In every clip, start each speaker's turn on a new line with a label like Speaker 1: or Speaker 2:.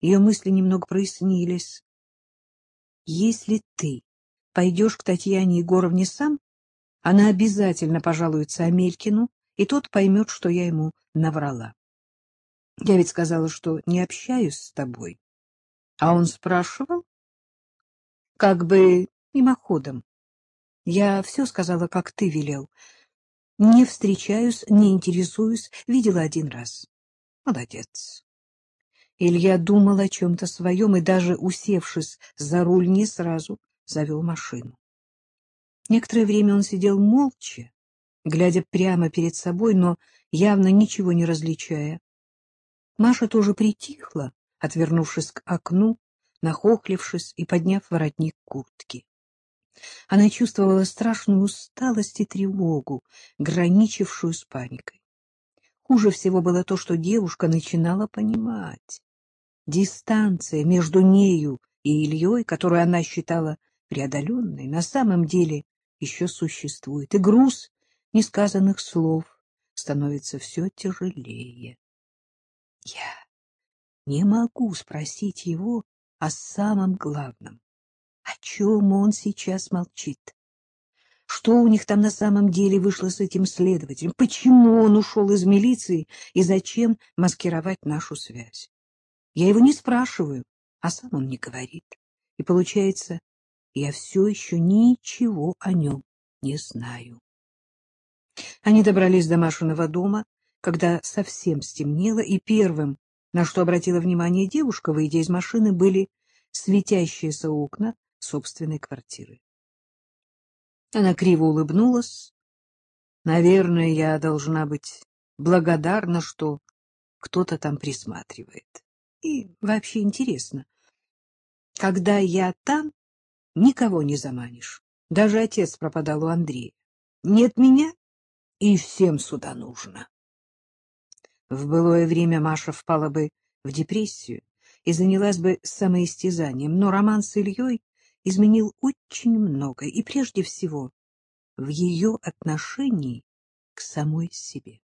Speaker 1: Ее мысли немного прояснились. Если ты пойдешь к Татьяне Егоровне сам, она обязательно пожалуется Амелькину, и тот поймет, что я ему наврала. Я ведь сказала, что не общаюсь с тобой. А он спрашивал? Как бы мимоходом. Я все сказала, как ты велел. Не встречаюсь, не интересуюсь, видела один раз. Молодец. Илья думал о чем-то своем и даже, усевшись за руль, не сразу завел машину. Некоторое время он сидел молча, глядя прямо перед собой, но явно ничего не различая. Маша тоже притихла, отвернувшись к окну, нахохлившись и подняв воротник куртки. Она чувствовала страшную усталость и тревогу, граничившую с паникой. Хуже всего было то, что девушка начинала понимать. Дистанция между нею и Ильей, которую она считала преодоленной, на самом деле еще существует, и груз несказанных слов становится все тяжелее. Я не могу спросить его о самом главном. О чем он сейчас молчит? Что у них там на самом деле вышло с этим следователем? Почему он ушел из милиции и зачем маскировать нашу связь? Я его не спрашиваю, а сам он не говорит. И получается, я все еще ничего о нем не знаю. Они добрались до Машиного дома, когда совсем стемнело, и первым, на что обратила внимание девушка, выйдя из машины, были светящиеся окна собственной квартиры. Она криво улыбнулась. Наверное, я должна быть благодарна, что кто-то там присматривает. И вообще интересно. Когда я там, никого не заманишь. Даже отец пропадал у Андрея. Нет меня, и всем сюда нужно. В былое время Маша впала бы в депрессию и занялась бы самоистязанием, но роман с Ильей изменил очень много, и прежде всего в ее отношении к самой себе.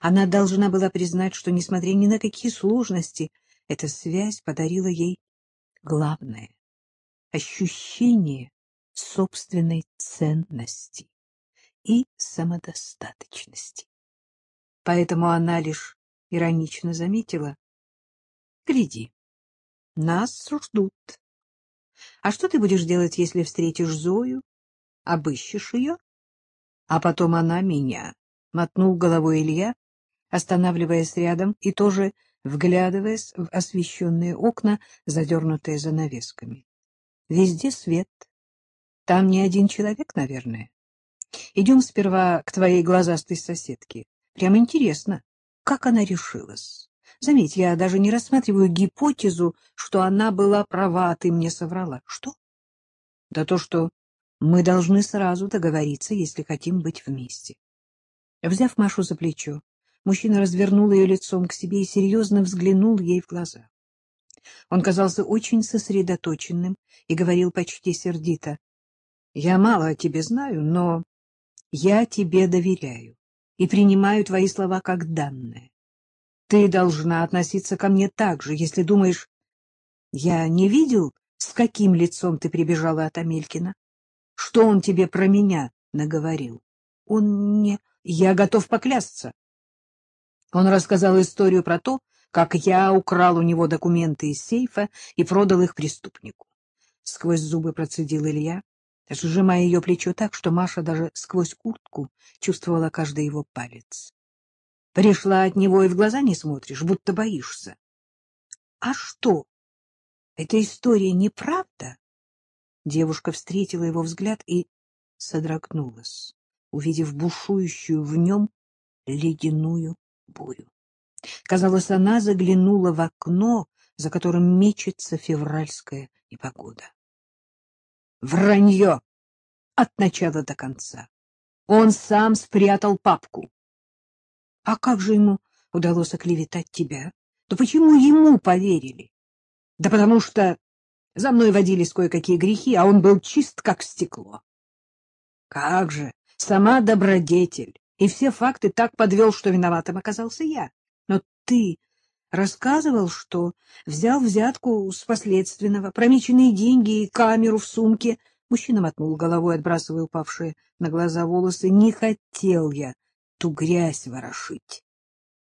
Speaker 1: Она должна была признать, что, несмотря ни на какие сложности, эта связь подарила ей главное — ощущение собственной ценности и самодостаточности. Поэтому она лишь иронично заметила, «Гляди, нас ждут. А что ты будешь делать, если встретишь Зою, обыщешь ее, а потом она меня?» Мотнул головой Илья, останавливаясь рядом и тоже вглядываясь в освещенные окна, задернутые занавесками. Везде свет. Там не один человек, наверное. Идем сперва к твоей глазастой соседке. Прямо интересно, как она решилась. Заметь, я даже не рассматриваю гипотезу, что она была права, а ты мне соврала. Что? Да то, что мы должны сразу договориться, если хотим быть вместе. Взяв Машу за плечо, мужчина развернул ее лицом к себе и серьезно взглянул ей в глаза. Он казался очень сосредоточенным и говорил почти сердито. — Я мало о тебе знаю, но я тебе доверяю и принимаю твои слова как данные. Ты должна относиться ко мне так же, если думаешь... Я не видел, с каким лицом ты прибежала от Амелькина? Что он тебе про меня наговорил? Он не... Я готов поклясться. Он рассказал историю про то, как я украл у него документы из сейфа и продал их преступнику. Сквозь зубы процедил Илья, сжимая ее плечо так, что Маша даже сквозь куртку чувствовала каждый его палец. Пришла от него и в глаза не смотришь, будто боишься. — А что? Эта история неправда? Девушка встретила его взгляд и содрогнулась увидев бушующую в нем ледяную бурю. Казалось, она заглянула в окно, за которым мечется февральская непогода. Вранье! От начала до конца. Он сам спрятал папку. А как же ему удалось оклеветать тебя? Да почему ему поверили? Да потому что за мной водились кое-какие грехи, а он был чист, как стекло. Как же сама добродетель, и все факты так подвел, что виноватым оказался я. Но ты Рассказывал, что взял взятку с последственного, промеченные деньги и камеру в сумке. Мужчина мотнул головой, отбрасывая упавшие на глаза волосы. Не хотел я ту грязь ворошить.